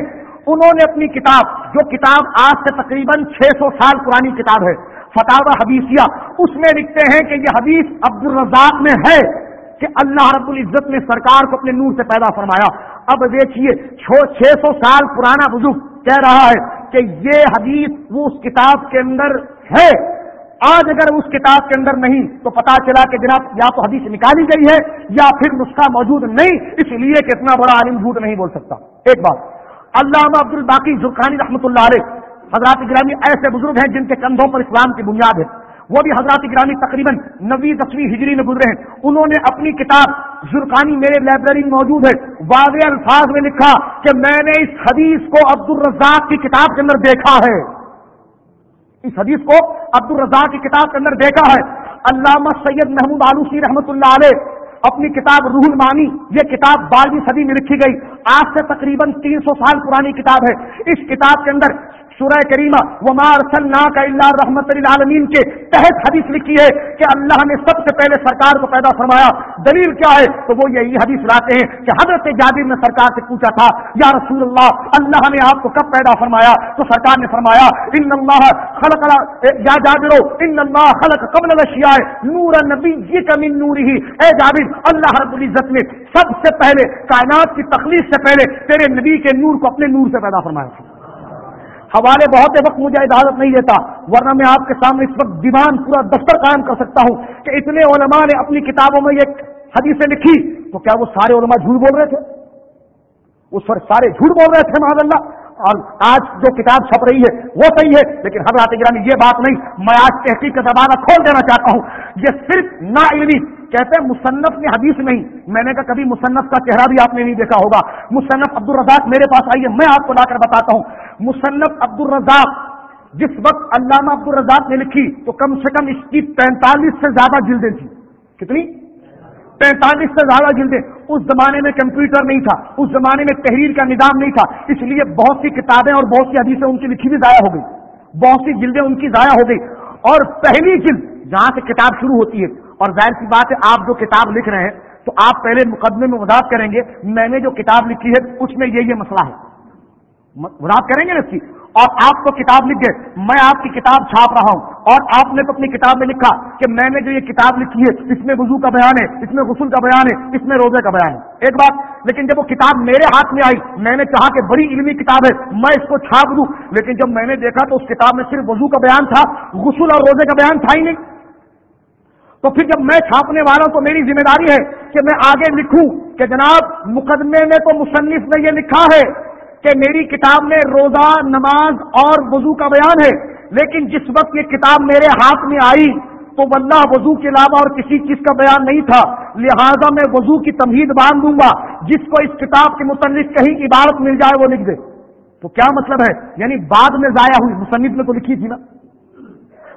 انہوں نے اپنی کتاب، جو کتاب آج سے تقریباً چھ سو سال پرانی کتاب ہے فتح حدیثیہ، اس میں لکھتے ہیں کہ یہ حدیث عبد الرزاق میں ہے کہ اللہ رب العزت نے سرکار کو اپنے نور سے پیدا فرمایا۔ اب دیکھیے چھ سو سال پرانا بزرگ کہہ رہا ہے۔ کہ یہ حدیث وہ اس کتاب کے اندر ہے۔ آج اگر اس کتاب کے اندر نہیں تو پتا چلا کہ جناب یا تو حدیث نکالی گئی ہے یا پھر نسخہ موجود نہیں، اس لیے کہ اتنا بڑا عالم جھوٹ نہیں بول سکتا۔ ایک بات، علامہ عبد الباقی زرخانی رحمۃ اللہ علیہ، حضرات گرامی ایسے بزرگ ہیں جن کے کندھوں پر اسلام کی بنیاد ہے۔ وہ بھی حضرات گرامی تقریباً نوی دسویں ہجری میں گزرے ہیں۔ انہوں نے اپنی کتاب زرقانی میرے لائبریری میں موجود ہے۔ واضح الفاظ میں لکھا کہ میں نے اس حدیث کو عبد الرزاق کی کتاب کے اندر دیکھا ہے۔ اس حدیث کو عبد الرزاق کی کتاب کے اندر دیکھا ہے۔ علامہ سید محمود آلوسی رحمۃ اللہ علیہ اپنی کتاب روح المانی یہ کتاب بارہویں صدی میں لکھی گئی۔ آج سے تقریباً تین سو سال پرانی کتاب ہے۔ اس کتاب کے اندر سورہ کریمہ ومار سلنا کا اللہ رحمت العالمین کے تحت حدیث لکھی ہے کہ اللہ نے سب سے پہلے سرکار کو پیدا فرمایا۔ دلیل کیا ہے؟ تو وہ یہی حدیث لاتے ہیں کہ حضرت جابر نے سرکار سے پوچھا تھا، یا رسول اللہ اللہ نے آپ کو کب پیدا فرمایا؟ تو سرکار نے فرمایا ان اللہ خلق یا جابرو ان اللہ خلق قبل الاشیاء نور نبی من نور ہی اے جابر، اللہ رب العزت نے سب سے پہلے کائنات کی تخلیق سے پہلے تیرے نبی کے نور کو اپنے نور سے پیدا فرمایا تھا۔ حوالے بہت وقت مجھے اجازت نہیں دیتا، ورنہ میں آپ کے سامنے اس وقت دیوان پورا دفتر قائم کر سکتا ہوں کہ اتنے علماء نے اپنی کتابوں میں یہ حدیثیں لکھی، تو کیا وہ سارے علماء جھوٹ بول رہے تھے؟ اس پر سارے جھوٹ بول رہے تھے معذ اللہ؟ اور آج جو کتاب چھپ رہی ہے، وہ صحیح ہے، لیکن حضرات گرانی یہ بات نہیں، میں آج تحقیق کا دروازہ کھول دینا چاہتا ہوں، یہ صرف نا علمی کہتے ہیں مصنف نے حدیث نہیں۔ میں نے کہا کبھی مصنف کا چہرہ بھی آپ نے نہیں دیکھا ہوگا۔ مصنف عبد الرزاق میرے پاس آئیے، میں آپ کو لا کر بتاتا ہوں۔ مصنف عبد الرزاق جس وقت علامہ عبد الرزاق نے لکھی تو کم سے کم اس کی پینتالیس سے زیادہ جلدیں تھیں۔ کتنی؟ پینتالیس سے زیادہ جلدیں۔ اس زمانے میں کمپیوٹر نہیں تھا، اس زمانے میں تحریر کا نظام نہیں تھا۔ اس لیے بہت سی کتابیں اور بہت سی حدیثیں ان کی لکھی بھی ضائع ہو گئی بہت سی جلدیں ان کی ضائع ہو گئی اور پہلی جلد جہاں سے کتاب شروع ہوتی ہے اور ظاہر سی بات ہے، آپ جو کتاب لکھ رہے ہیں، تو آپ پہلے مقدمے میں وضاحت کریں گے، میں نے جو کتاب لکھی ہے، اس میں یہ یہ مسئلہ ہے۔ وضاحت کریں گے نا اس کی؟ اور آپ کو کتاب لکھ گئے، میں آپ کی کتاب چھاپ رہا ہوں، اور آپ نے تو اپنی کتاب میں لکھا کہ میں نے جو یہ کتاب لکھی ہے، اس میں وضو کا بیان ہے، اس میں غسل کا بیان ہے، اس میں روزے کا بیان ہے۔ ایک بات، لیکن جب وہ کتاب میرے ہاتھ میں آئی، میں نے چاہا کہ بڑی علمی کتاب ہے، میں اس کو چھاپ دوں، لیکن جب میں نے دیکھا تو اس کتاب میں صرف وضو کا بیان تھا، غسل اور روزے کا بیان تھا ہی نہیں۔ تو پھر جب میں چھاپنے والا تو میری ذمہ داری ہے کہ میں آگے لکھوں کہ جناب مقدمے میں تو مصنف نے یہ لکھا ہے کہ میری کتاب میں روزہ، نماز اور وضو کا بیان ہے، لیکن جس وقت یہ کتاب میرے ہاتھ میں آئی تو واللہ وضو کے علاوہ اور کسی چیز کا بیان نہیں تھا۔ لہذا میں وضو کی تمہید باندھ دوں گا۔ جس کو اس کتاب کے متعلق کہیں عبارت مل جائے وہ لکھ دے۔ تو کیا مطلب ہے؟ یعنی بعد میں ضائع ہوئی، مصنف نے تو لکھی تھی نا۔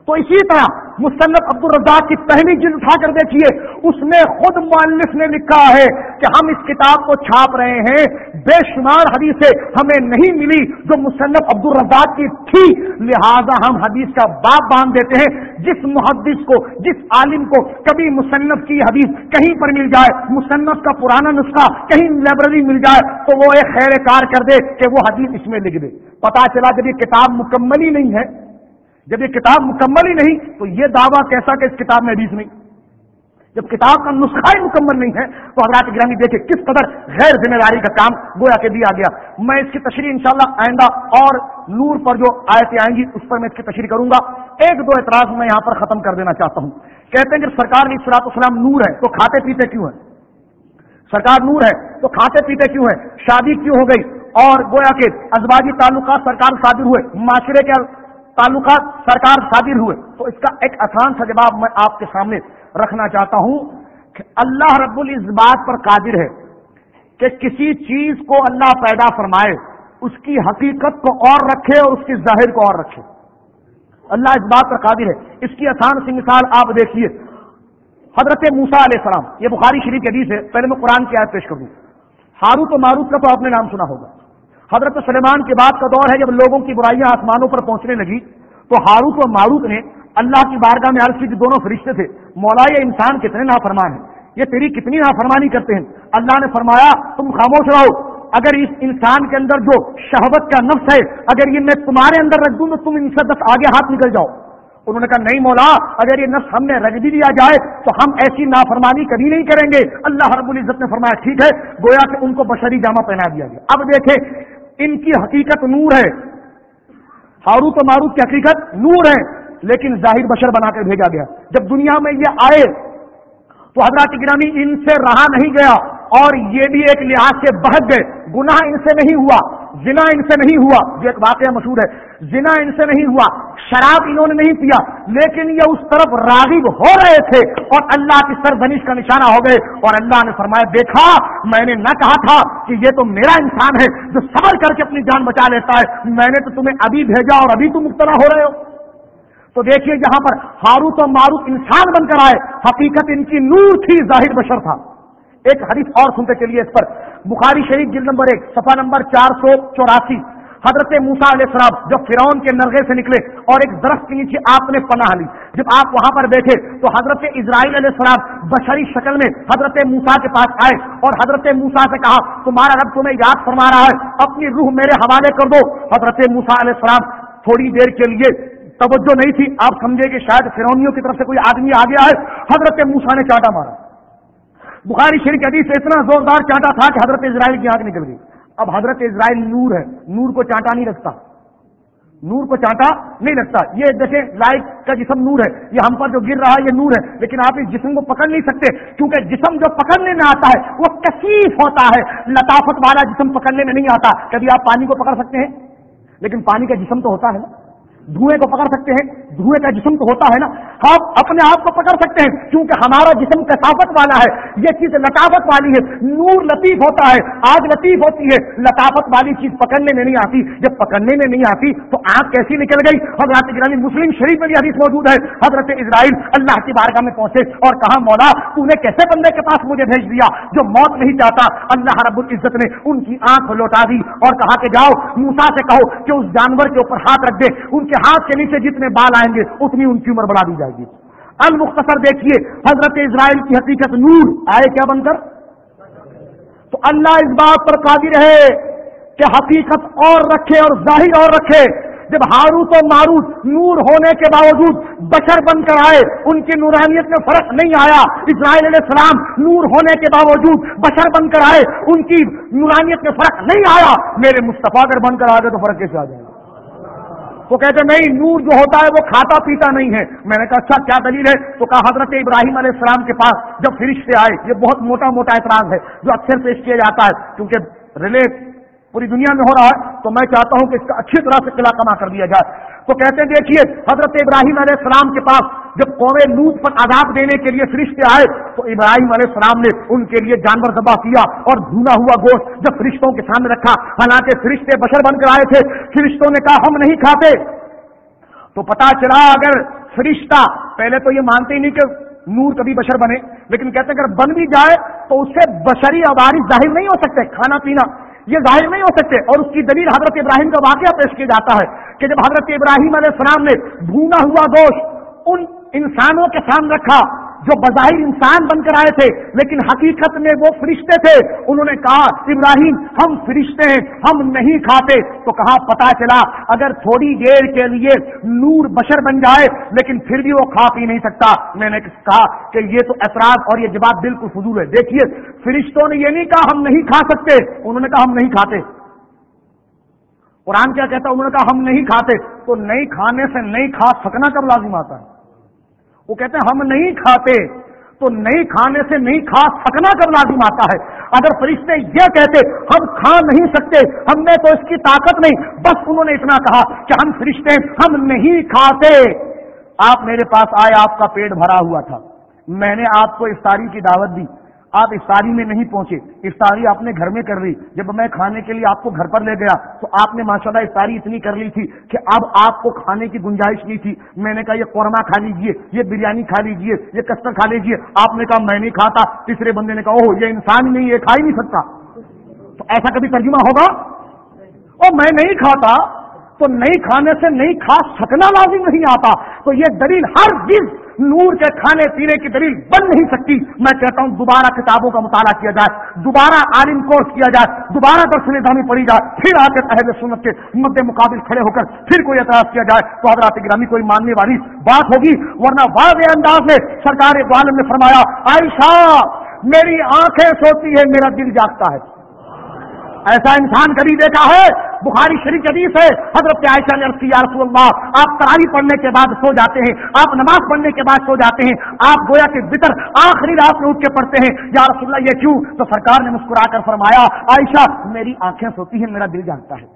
تو اسی طرح مصنف عبد الرزاق کی پہلی جلد اٹھا کر دیکھیے، اس میں خود مؤلف نے لکھا ہے کہ ہم اس کتاب کو چھاپ رہے ہیں۔ بے شمار حدیثیں ہمیں نہیں ملی جو مصنف عبد الرزاق کی تھی۔ لہذا ہم حدیث کا باپ باندھ دیتے ہیں۔ جس محدث کو، جس عالم کو کبھی مصنف کی حدیث کہیں پر مل جائے، مصنف کا پرانا نسخہ کہیں لائبریری مل جائے، تو وہ ایک خیر کار کر دے کہ وہ حدیث اس میں لکھ دے۔ پتا چلا جب یہ کتاب مکمل ہی نہیں ہے۔ جب یہ کتاب مکمل ہی نہیں تو یہ دعویٰ کیسا کہ اس کتاب میں حدیث نہیں؟ جب کتاب کا نسخہ ہی مکمل نہیں ہے تو حضرات گرامی دیکھیں کس قدر غیر ذمہ داری کا کام گویا کے دیا گیا۔ میں اس کی تشریح انشاءاللہ آئندہ اور نور پر جو آیتیں آئیں گی اس پر میں اس کی تشریح کروں گا۔ ایک دو اعتراض میں یہاں پر ختم کر دینا چاہتا ہوں۔ کہتے ہیں جب سرکار نے سراط اسلام نور ہے تو کھاتے پیتے کیوں ہے سرکار نور ہے تو کھاتے پیتے کیوں ہے شادی کیوں ہو گئی؟ اور گویا کے ازواجی تعلقات سرکار شادر ہوئے۔ معاشرے کے تعلقات سرکار شادر ہوئے۔ تو اس کا ایک آسان سا جواب میں آپ کے سامنے رکھنا چاہتا ہوں کہ اللہ رب اس بات پر قادر ہے کہ کسی چیز کو اللہ پیدا فرمائے، اس کی حقیقت کو اور رکھے اور اس کی ظاہر کو اور رکھے۔ اللہ اس بات پر قادر ہے۔ اس کی آسان سی مثال آپ دیکھیے۔ حضرت موسا علیہ السلام، یہ بخاری شریف کے حدیث ہے، پہلے میں قرآن کی آیت پیش کر دوں۔ ہاروت و ماروت کا تو آپ نے نام سنا ہوگا۔ حضرت سلیمان کے بعد کا دور ہے جب لوگوں کی برائیاں آسمانوں پر پہنچنے لگی، تو ہاروت و ماروت نے اللہ کی بارگاہ میں عرض کی جو دونوں فرشتے تھے، مولا یہ انسان کتنے نافرمان ہیں؟ یہ تیری کتنی نافرمانی کرتے ہیں؟ اللہ نے فرمایا، تم خاموش رہو، اگر اس انسان کے اندر جو شہوت کا نفس ہے، اگر یہ میں تمہارے اندر رکھ دوں، تو تم ان سے دس آگے ہاتھ نکل جاؤ۔ انہوں نے کہا، نہیں مولا، اگر یہ نفس ہم نے رکھ بھی دیا جائے، تو ہم ایسی نافرمانی کبھی نہیں کریں گے۔ اللہ رب العزت نے فرمایا، ٹھیک ہے، گویا کہ ان کو بشری جامہ پہنا دیا گیا۔ اب دیکھیں ان کی حقیقت نور ہے۔ ہاروت و معروف کی حقیقت نور ہے، لیکن ظاہر بشر بنا کر بھیجا گیا۔ جب دنیا میں یہ آئے تو حضرات گرامی ان سے رہا نہیں گیا اور یہ بھی ایک لحاظ سے بہت گئے۔ گناہ ان سے نہیں ہوا، زنا ان سے نہیں ہوا، جو ایک واقعہ مشہور ہے، زنا ان سے نہیں ہوا، شراب انہوں نے نہیں پیا، لیکن یہ اس طرف راغب ہو رہے تھے اور اللہ کی سرزنش کا نشانہ ہو گئے اور اللہ نے فرمایا، دیکھا، میں نے نہ کہا تھا کہ یہ تو میرا انسان ہے جو صبر کر کے اپنی جان بچا لیتا ہے، میں نے تو تمہیں ابھی بھیجا اور ابھی تم مبتلا ہو رہے ہو۔ تو دیکھیے یہاں پر ہاروت اور ماروت انسان بن کر آئے، حقیقت ان کی نور تھی، ظاہر بشر تھا۔ ایک حدیث اور سنتے چلیے اس پر۔ بخاری شریف جلد نمبر ایک، صفحہ نمبر چار سو چوراسی۔ حضرت موسا علیہ السلام جو فرعون کے نرغے سے نکلے اور ایک درخت کے نیچے آپ نے پناہ لی، جب آپ وہاں پر بیٹھے تو حضرت اسرائیل علیہ السلام بشری شکل میں حضرت موسا کے پاس آئے اور حضرت موسا سے کہا، تمہارا رب تمہیں یاد فرما رہا ہے، اپنی روح میرے حوالے کر دو۔ حضرت موسا علیہ السلام تھوڑی دیر کے لیے توجہ نہیں تھی۔ آپ سمجھے کہ شاید فرونیوں کی طرف سے کوئی آدمی آ گیا ہے حضرت موسا نے چاٹا مارا۔ بخاری شریف حدیث سے اتنا زوردار چانٹا تھا کہ حضرت اسرائیل کی آنکھ نکل گئی۔ اب حضرت اسرائیل نور ہے۔ نور کو چانٹا نہیں رکھتا نور کو چانٹا نہیں لگتا۔ یہ دیکھیں لائٹ کا جسم نور ہے۔ یہ ہم پر جو گر رہا ہے، یہ نور ہے۔ لیکن آپ اس جسم کو پکڑ نہیں سکتے۔ کیونکہ جسم جو پکڑنے میں آتا ہے، وہ کثیف ہوتا ہے۔ لطافت والا جسم پکڑنے میں نہیں آتا۔ کبھی آپ پانی کو پکڑ سکتے ہیں؟ لیکن پانی کا جسم تو ہوتا ہے نا۔ دھوئیں کو پکڑ سکتے ہیں دھوئیں کا جسم تو ہوتا ہے نا۔ ہم اپنے آپ کو پکڑ سکتے ہیں، کیونکہ ہمارا جسم کثافت والا ہے۔ یہ چیز لطافت والی ہے۔ نور لطیف ہوتا ہے، آگ لطیف ہوتی ہے۔ لطافت والی چیز پکڑنے میں نہیں آتی۔ جب پکڑنے میں نہیں آتی تو آگ کیسی نکل گئی؟ حضرت گرامی مسلم شریف میں بھی حدیث موجود ہے۔ حضرت اسرائیل اللہ کی بارگاہ میں پہنچے اور کہا، مولا تو نے کیسے بندے کے پاس مجھے بھیج دیا جو موت نہیں چاہتا؟ اللہ رب العزت نے ان کی آنکھ لوٹا دی اور کہا کہ جاؤ موسا سے کہو کہ اس جانور کے اوپر ہاتھ رکھ دے۔ ان کے ہاتھ کے نیچے جتنے بال آئیں گے، اتنی ان کی عمر بڑھا دی جائے گی۔ المختصر دیکھیے، حضرت اسرائیل کی حقیقت نور، آئے کیا بن کر؟ تو اللہ اس بات پر قادر ہے کہ حقیقت اور رکھے اور ظاہر اور رکھے۔ جب ہاروت و ماروت نور ہونے کے باوجود بشر بن کر آئے، ان کی نورانیت میں فرق نہیں آیا۔ اسرائیل علیہ السلام نور ہونے کے باوجود بشر بن کر آئے، ان کی نورانیت میں فرق نہیں آیا۔ میرے مصطفیٰ اگر بن کر آ گئے تو فرق کیسے آ جائے گا؟ وہ کہتے نہیں، نور جو ہوتا ہے وہ کھاتا پیتا نہیں ہے. میں نے کہا اچھا کیا دلیل ہے؟ تو کہا، حضرت ابراہیم علیہ السلام کے پاس جب فرشتے آئے، یہ بہت موٹا موٹا اعتراض ہے جو اکثر پیش کیا جاتا ہے کیونکہ ریلیٹ پوری دنیا میں ہو رہا ہے، تو میں چاہتا ہوں کہ اس کا اچھی طرح سے قلعہ کما کر دیا جائے۔ تو کہتے ہیں، دیکھیے، حضرت ابراہیم علیہ السلام کے پاس جب قوم لوٹ پر عذاب دینے کے لیے فرشتے آئے تو ابراہیم علیہ السلام نے ان کے لیے جانور ذبح کیا اور بھونا ہوا گوشت جب فرشتوں کے سامنے رکھا، حالانکہ فرشتے بشر بن کر آئے تھے۔ فرشتوں نے کہا، ہم نہیں کھاتے۔ تو پتا چلا، اگر فرشتہ، پہلے تو یہ مانتے ہی نہیں کہ نور کبھی بشر بنے، لیکن کہتے ہیں اگر بن بھی جائے تو اس سے بشری عواری ظاہر نہیں ہو سکتے، کھانا پینا یہ ظاہر نہیں ہو سکتے۔ اور اس کی دلیل حضرت ابراہیم کا واقعہ پیش کیا جاتا ہے کہ جب حضرت ابراہیم علیہ السلام نے بھونا ہوا گوشت، ان انسانوں کے سامنے رکھا، جو بظاہر انسان بن کر آئے تھے، لیکن حقیقت میں وہ فرشتے تھے۔ انہوں نے کہا، ابراہیم، ہم فرشتے ہیں، ہم نہیں کھاتے۔ تو کہا، پتا چلا، اگر تھوڑی دیر کے لیے نور بشر بن جائے، لیکن پھر بھی وہ کھا پی نہیں سکتا۔ میں نے کہا کہ یہ تو اعتراض اور یہ جواب بالکل فضول ہے۔ دیکھیے، فرشتوں نے یہ نہیں کہا، ہم نہیں کھا سکتے۔ انہوں نے کہا، ہم نہیں کھاتے۔ قرآن کیا کہتا انہوں نے کہا، ہم نہیں کھاتے۔ تو نہیں کھانے سے نہیں کھا سکنا کب لازم آتا ہے؟ وہ کہتے ہیں، ہم نہیں کھاتے تو نہیں کھانے سے نہیں کھا سکنا کر لازم آتا ہے؟ اگر فرشتے یہ کہتے، ہم کھا نہیں سکتے، ہم نے تو اس کی طاقت نہیں۔ بس انہوں نے اتنا کہا کہ ہم فرشتے ہم نہیں کھاتے۔ آپ میرے پاس آئے، آپ کا پیٹ بھرا ہوا تھا۔ میں نے آپ کو افطاری کی دعوت دی۔ آپ افطاری میں نہیں پہنچے، افطاری آپ نے گھر میں کر لی۔ جب میں کھانے کے لیے آپ کو گھر پر لے گیا تو آپ نے ماشاء اللہ افطاری اتنی کر لی تھی کہ اب آپ کو کھانے کی گنجائش نہیں تھی۔ میں نے کہا، یہ قورمہ کھا لیجیے یہ بریانی کھا لیجیے یہ کسٹر کھا لیجیے آپ نے کہا، میں نہیں کھاتا۔ تیسرے بندے نے کہا، اوہ، یہ انسان نہیں، یہ کھا ہی نہیں سکتا۔ تو ایسا کبھی ترجمہ ہوگا؟ اور میں نہیں کھاتا۔ تو نہیں کھانے سے نہیں کھا سکنا لازم نہیں آتا۔ تو یہ دلیل ہر دن نور کے کھانے پینے کی دلیل بن نہیں سکتی۔ میں کہتا ہوں دوبارہ کتابوں کا مطالعہ کیا جائے، دوبارہ عالم کورس کیا جائے، دوبارہ درس نظامی پڑھی جائے، پھر آ کے اہل سنت کے مد مقابل کھڑے ہو کر پھر کوئی اعتراض کیا جائے تو حضرات گرامی کوئی ماننے والی بات ہوگی۔ ورنہ واضح انداز میں سرکار عالم نے فرمایا، عائشہ، میری آنکھیں سوتی ہے میرا دل جاگتا ہے۔ ایسا انسان کبھی دیکھا ہے بخاری شریف حدیث ہے، حضرت عائشہ نے یا رسول اللہ، آپ تراوی پڑھنے کے بعد سو جاتے ہیں، آپ نماز پڑھنے کے بعد سو جاتے ہیں، آپ گویا کے بطر آخری رات میں اٹھ کے پڑھتے ہیں، یا رسول اللہ یہ کیوں؟ تو سرکار نے مسکرا کر فرمایا، عائشہ، میری آنکھیں سوتی ہیں، میرا دل جانتا ہے۔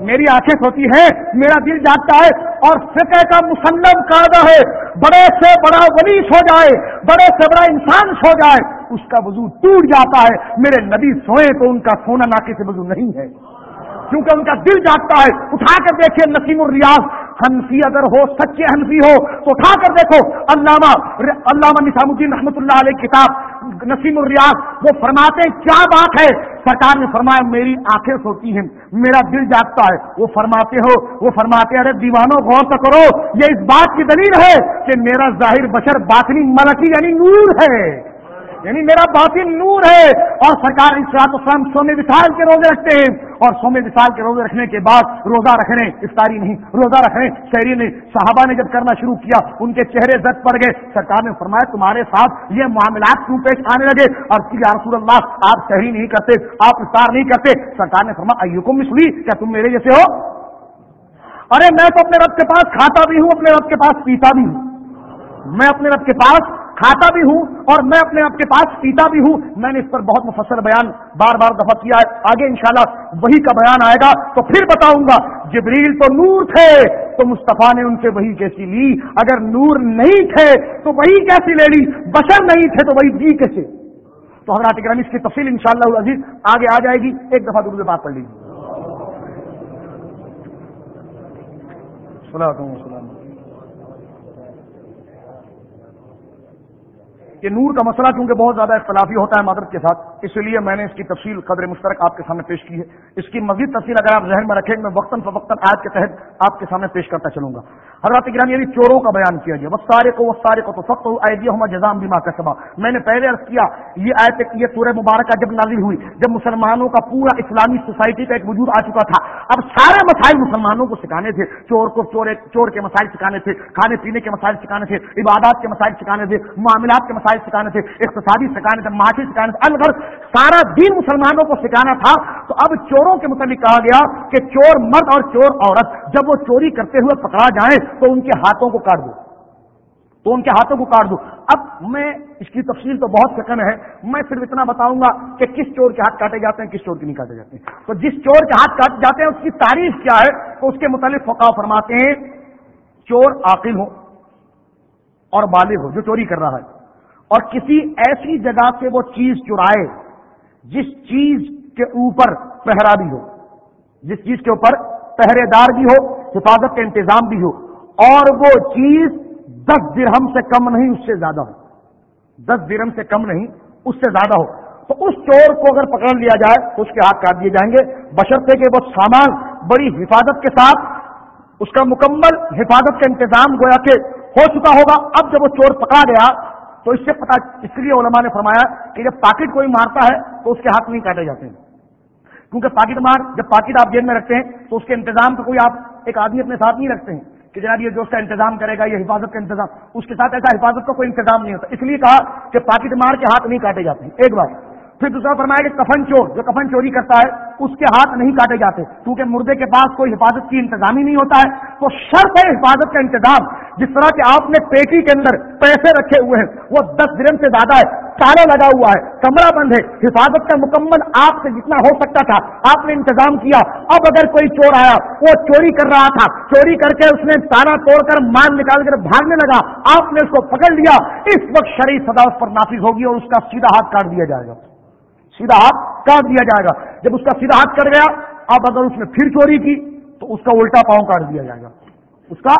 میری آنکھیں سوتی ہیں، میرا دل جاگتا ہے، اور فقہ کا مسلم قاعدہ ہے، بڑے سے بڑا ولی سو جائے، بڑے سے بڑا انسان سو جائے۔ اس کا وضو ٹوٹ جاتا ہے۔ میرے نبی سوئے تو ان کا سونا ناکے سے وضو نہیں ہے۔ کیونکہ ان کا دل جاگتا ہے۔ اٹھا کر دیکھیے نسیم الریاض۔ ہنسی اگر ہو، سچے ہنسی ہو، تو اٹھا کر دیکھو۔ علامہ علامہ نسام الدین رحمۃ اللہ علیہ کتاب نسیم الریاض، وہ فرماتے کیا بات ہے؟ سرکار نے فرمایا، میری آنکھیں سوتی ہیں، میرا دل جاگتا ہے۔ وہ فرماتے ہو، وہ فرماتے ارے دیوانوں، غور تو کرو، یہ اس بات کی دلیل ہے کہ میرا ظاہر بشر باطنی ملکی یعنی نور ہے۔ یعنی میرا باطن نور ہے اور سرکار اسرات اسلام سونے وشال کے روزے رکھتے ہیں اور سونے وشال کے روزے رکھنے کے بعد روزہ رکھنے، افطاری نہیں، روزہ رکھنے۔ شہری نہیں صحابہ نے جب کرنا شروع کیا، ان کے چہرے زد پڑ گئے۔ سرکار نے فرمایا، تمہارے ساتھ یہ معاملات کیوں پیش آنے لگے؟ اور رسول اللہ، آپ شہری نہیں کرتے، آپ افطار نہیں کرتے۔ سرکار نے فرمایا، ایوکم مسلی کیا تم میرے جیسے ہو؟ ارے، میں تو اپنے رب کے پاس کھاتا بھی ہوں، اپنے رب کے پاس پیتا بھی ہوں۔ میں اپنے رب کے پاس کھاتا بھی ہوں اور میں اپنے آپ کے پاس پیتا بھی ہوں۔ میں نے اس پر بہت مفصل بیان بار بار دفع کیا ہے۔ آگے انشاءاللہ وہی کا بیان آئے گا۔ تو پھر بتاؤں گا، جبریل تو نور تھے، تو مصطفیٰ نے ان سے وہی کیسی لی۔ اگر نور نہیں تھے، تو وہی کیسی لے لی۔ بشر نہیں تھے، تو وہی دی کیسے؟ تو حضرات گرام اس کی تفصیل انشاءاللہ شاء عزیز آگے آ جائے گی۔ ایک دفعہ درود بات پڑھ لیجیے کہ نور کا مسئلہ کیونکہ بہت زیادہ اختلافی ہوتا ہے مدد کے ساتھ اس لیے میں نے اس کی تفصیل قدر مشترک آپ کے سامنے پیش کی ہے۔ اس کی مزید تفصیل اگر آپ ذہن میں رکھیں، میں وقتاً فوقتاً آج کے تحت آپ کے سامنے پیش کرتا چلوں گا۔ حضرات گرام یعنی چوروں کا بیان کیا گیا۔ وہ سارے کو وہ سارے کو تو سخت آئیڈیا ہوں جزام بیما کا سبا میں نے پہلے عرض کیا، یہ آئے یہ سورہ مبارکہ جب نازل ہوئی، جب مسلمانوں کا پورا اسلامی سوسائٹی کا ایک وجود آ چکا تھا، اب سارے مسائل مسلمانوں کو سکھانے تھے۔ چور کو چور چور کے مسائل سکھانے تھے، کھانے پینے کے مسائل سکھانے تھے، عبادات کے مسائل سکھانے تھے، معاملات کے مسائل سکھانے تھے، اقتصادی سکھانے تھے، معاشی سکھانے تھے۔ الغر سارا دین مسلمانوں کو سکھانا تھا، تو اب چوروں کے متعلق کہا گیا کہ چور مرد اور چور عورت جب وہ چوری کرتے ہوئے پکڑا جائیں تو ان کے ہاتھوں کو کاٹ دو۔ تو ان کے ہاتھوں کو کاٹ دو۔ اب میں اس کی تفصیل تو بہت سکن ہے، میں صرف اتنا بتاؤں گا کہ کس چور کے ہاتھ کاٹے جاتے ہیں، کس چور کے نہیں کاٹے جاتے ہیں۔ تو جس چور کے ہاتھ کاٹے جاتے ہیں، اس کی تعریف کیا ہے؟ تو اس کے متعلق فقا فرماتے ہیں، چور عاقل ہو اور بالغ ہو، جو چوری کر رہا ہے۔ اور کسی ایسی جگہ سے وہ چیز چرائے جس چیز کے اوپر پہرا بھی ہو، جس چیز کے اوپر پہرے دار بھی ہو، حفاظت کا انتظام بھی ہو، اور وہ چیز دس درہم سے کم نہیں، اس سے زیادہ ہو۔ دس درہم سے کم نہیں، اس سے زیادہ ہو۔ تو اس چور کو اگر پکڑ لیا جائے تو اس کے ہاتھ کاٹ دیے جائیں گے۔ بشرطے کہ وہ سامان بڑی حفاظت کے ساتھ، اس کا مکمل حفاظت کا انتظام گویا کہ ہو چکا ہوگا۔ اب جب وہ چور پکڑا گیا تو اس سے پتا اس لیے علماء نے فرمایا کہ جب پاکٹ کوئی مارتا ہے تو اس کے ہاتھ نہیں کاٹے جاتے ہیں۔ کیونکہ پاکٹ مار جب پاکٹ آپ جیب میں رکھتے ہیں تو اس کے انتظام کا کوئی آپ ایک آدمی اپنے ساتھ نہیں رکھتے ہیں کہ جناب یہ جو اس کا انتظام کرے گا، یہ حفاظت کا انتظام اس کے ساتھ ایسا حفاظت کا کوئی انتظام نہیں ہوتا۔ اس لیے کہا کہ پاکٹ مار کے ہاتھ نہیں کاٹے جاتے ہیں۔ ایک بار پھر دوسرا فرمایا کہ کفن چور، جو کفن چوری کرتا ہے، اس کے ہاتھ نہیں کاٹے جاتے۔ کیونکہ مردے کے پاس کوئی حفاظت کی انتظام ہی نہیں ہوتا ہے، تو شرط ہے حفاظت کا انتظام۔ جس طرح کہ آپ نے پیٹی کے اندر پیسے رکھے ہوئے ہیں، وہ دس درم سے زیادہ ہے تالا لگا ہوا ہے، کمرہ بند ہے، حفاظت کا مکمل آپ سے جتنا ہو سکتا تھا، آپ نے انتظام کیا۔ اب اگر کوئی چور آیا، وہ چوری کر رہا تھا، چوری کر کے اس نے تالا توڑ کر مان نکال کر بھاگنے لگا، آپ نے اس کو پکڑ لیا، اس وقت شریف سدا اس پر نافذ ہوگی اور اس کا سیدھا ہاتھ کاٹ دیا جائے گا۔ سیدھا ہاتھ کاٹ دیا جائے گا۔ جب اس کا سیدھا ہاتھ کٹ گیا، اب اگر اس نے پھر چوری کی، تو اس کا الٹا پاؤں کاٹ دیا جائے گا۔ اس کا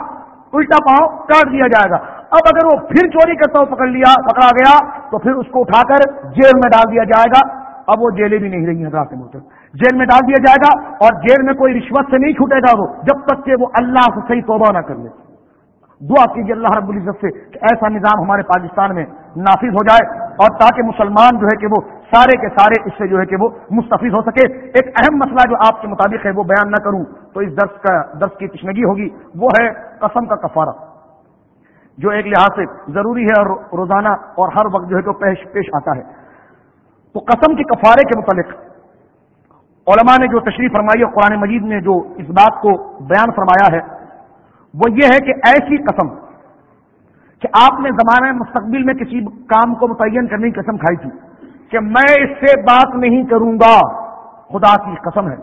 الٹا پاؤں کاٹ دیا جائے گا۔ اب اگر وہ پھر چوری کرتا ہو، پکڑ لیا، پکڑا گیا، تو پھر اس کو اٹھا کر جیل میں ڈال دیا جائے گا۔ اب وہ جیلیں بھی نہیں رہی ہیں رات میں جیل میں ڈال دیا جائے گا اور جیل میں کوئی رشوت سے نہیں چھوٹے گا وہ، جب تک کہ وہ اللہ سے صحیح توبہ نہ کر لے۔ دعا کیجیے اللہ رب العزت سے کہ ایسا نظام ہمارے پاکستان میں نافذ ہو جائے اور تاکہ مسلمان جو ہے کہ وہ سارے کے سارے اس سے جو ہے کہ وہ مستفید ہو سکے۔ ایک اہم مسئلہ جو آپ کے مطابق ہے وہ بیان نہ کروں تو اس درس کا درس کی تشنگی ہوگی۔ وہ ہے قسم کا کفارہ، جو ایک لحاظ سے ضروری ہے اور روزانہ اور ہر وقت جو ہے تو پیش پیش آتا ہے۔ تو قسم کے کفارے کے متعلق علماء نے جو تشریف فرمائی اور قرآن مجید نے جو اس بات کو بیان فرمایا ہے، وہ یہ ہے کہ ایسی قسم کہ آپ نے زمانہ مستقبل میں کسی کام کو متعین کرنے کی قسم کھائی تھی کہ میں اس سے بات نہیں کروں گا، خدا کی قسم ہے۔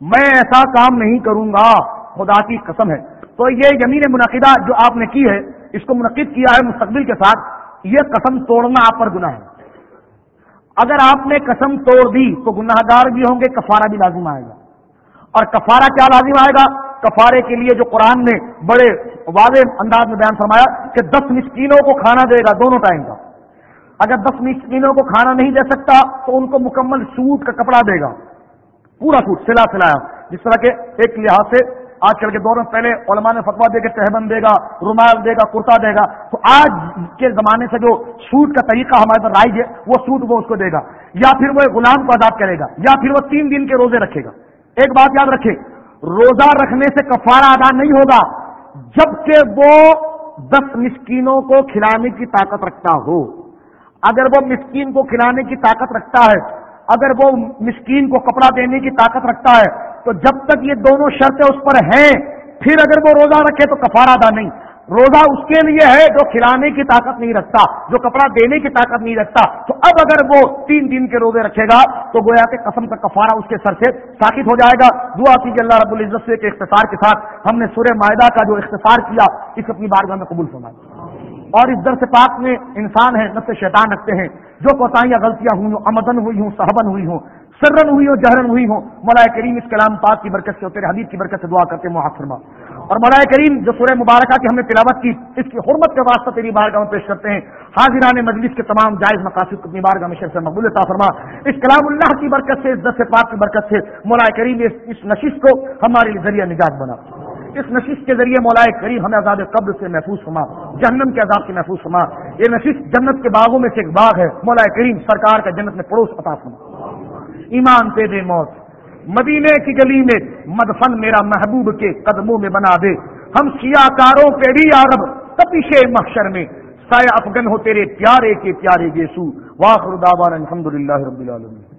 میں ایسا کام نہیں کروں گا، خدا کی قسم ہے۔ تو یہ یمین منعقدہ جو آپ نے کی ہے، اس کو منعقد کیا ہے مستقبل کے ساتھ، یہ قسم توڑنا آپ پر گناہ ہے۔ اگر آپ نے قسم توڑ دی تو گناہ گار بھی ہوں گے، کفارہ بھی لازم آئے گا۔ اور کفارہ کیا لازم آئے گا؟ کفارے کے لیے جو قرآن نے بڑے واضح انداز میں بیان فرمایا کہ دس مسکینوں کو کھانا دے گا دونوں ٹائم کا۔ اگر دس مسکینوں کو کھانا نہیں دے سکتا تو ان کو مکمل سوٹ کا کپڑا دے گا۔ پورا سوٹ، سلا سلایا۔ جس طرح کے ایک لحاظ سے آج کل کے دور میں پہلے علماء نے فتوا دے کے تہبند دے گا، رومال دے گا، کرتا دے گا۔ تو آج کے زمانے سے جو سوٹ کا طریقہ ہمارے پاس رائج ہے، وہ سوٹ وہ اس کو دے گا۔ یا پھر وہ غلام کو آزاد کرے گا، یا پھر وہ تین دن کے روزے رکھے گا۔ ایک بات یاد رکھے روزہ رکھنے سے کفارہ ادا نہیں ہوگا جبکہ وہ دس مسکینوں کو کھلانے کی طاقت رکھتا ہو۔ اگر وہ مسکین کو کھلانے کی طاقت رکھتا ہے، اگر وہ مسکین کو کپڑا دینے کی طاقت رکھتا ہے، تو جب تک یہ دونوں شرطیں اس پر ہیں، پھر اگر وہ روزہ رکھے تو کفارہ ادا نہیں۔ روزہ اس کے لیے ہے جو کھلانے کی طاقت نہیں رکھتا، جو کپڑا دینے کی طاقت نہیں رکھتا۔ تو اب اگر وہ تین دن کے روزے رکھے گا، تو گویا کہ قسم کا کفارہ اس کے سر سے ثابت ہو جائے گا۔ دعا کیجیے اللہ رب العزت سے اختصار کے ساتھ ہم نے سورہ معاہدہ کا جو اختصار کیا، اس اپنی بارگاہ میں قبول فرمایا اور اس درس پاک میں انسان ہے، نفس شیطان رکھتے ہیں۔ جو کوتاہیاں غلطیاں ہوئی ہوں امدن ہوئی ہوں صحبن ہوئی ہوں، سرن ہوئی ہو جہرن ہوئی ہو مولا کریم اس کلام پاک کی برکت سے تیرے حبیب کی برکت سے دعا کرتے فرما۔ اور مولا کریم جو سورہ مبارکہ کی ہم نے تلاوت کی، اس کی حرمت کے واسطہ تیری بارگاہ میں پیش کرتے ہیں۔ حاضران مجلس کے تمام جائز مقاصد کو اپنی بارگاہ میں شر سے مقبول عطا فرما۔ اس کلام اللہ کی برکت سے، اس دس پاک کی برکت سے مولا کریم اس نشست کو ہمارے ذریعہ نجات بنا۔ اس نشست کے ذریعے مولا کریم ہمیں آزاد قبر سے محفوظ فرما، جہنم کے عذاب سے محفوظ فرما۔ یہ نشست جنت کے باغوں میں سے ایک باغ ہے، مولا کریم سرکار کا جنت میں پڑوس عطا فرما۔ ایمان پہ دے موت، مدینے کی گلی میں مدفن میرا محبوب کے قدموں میں بنا دے۔ ہم سیاہ کاروں پہ بھی عرب تپش محشر میں۔ سایہ افغن ہو تیرے پیارے کے پیارے گیسو واخر دعوان الحمد رب العالمین۔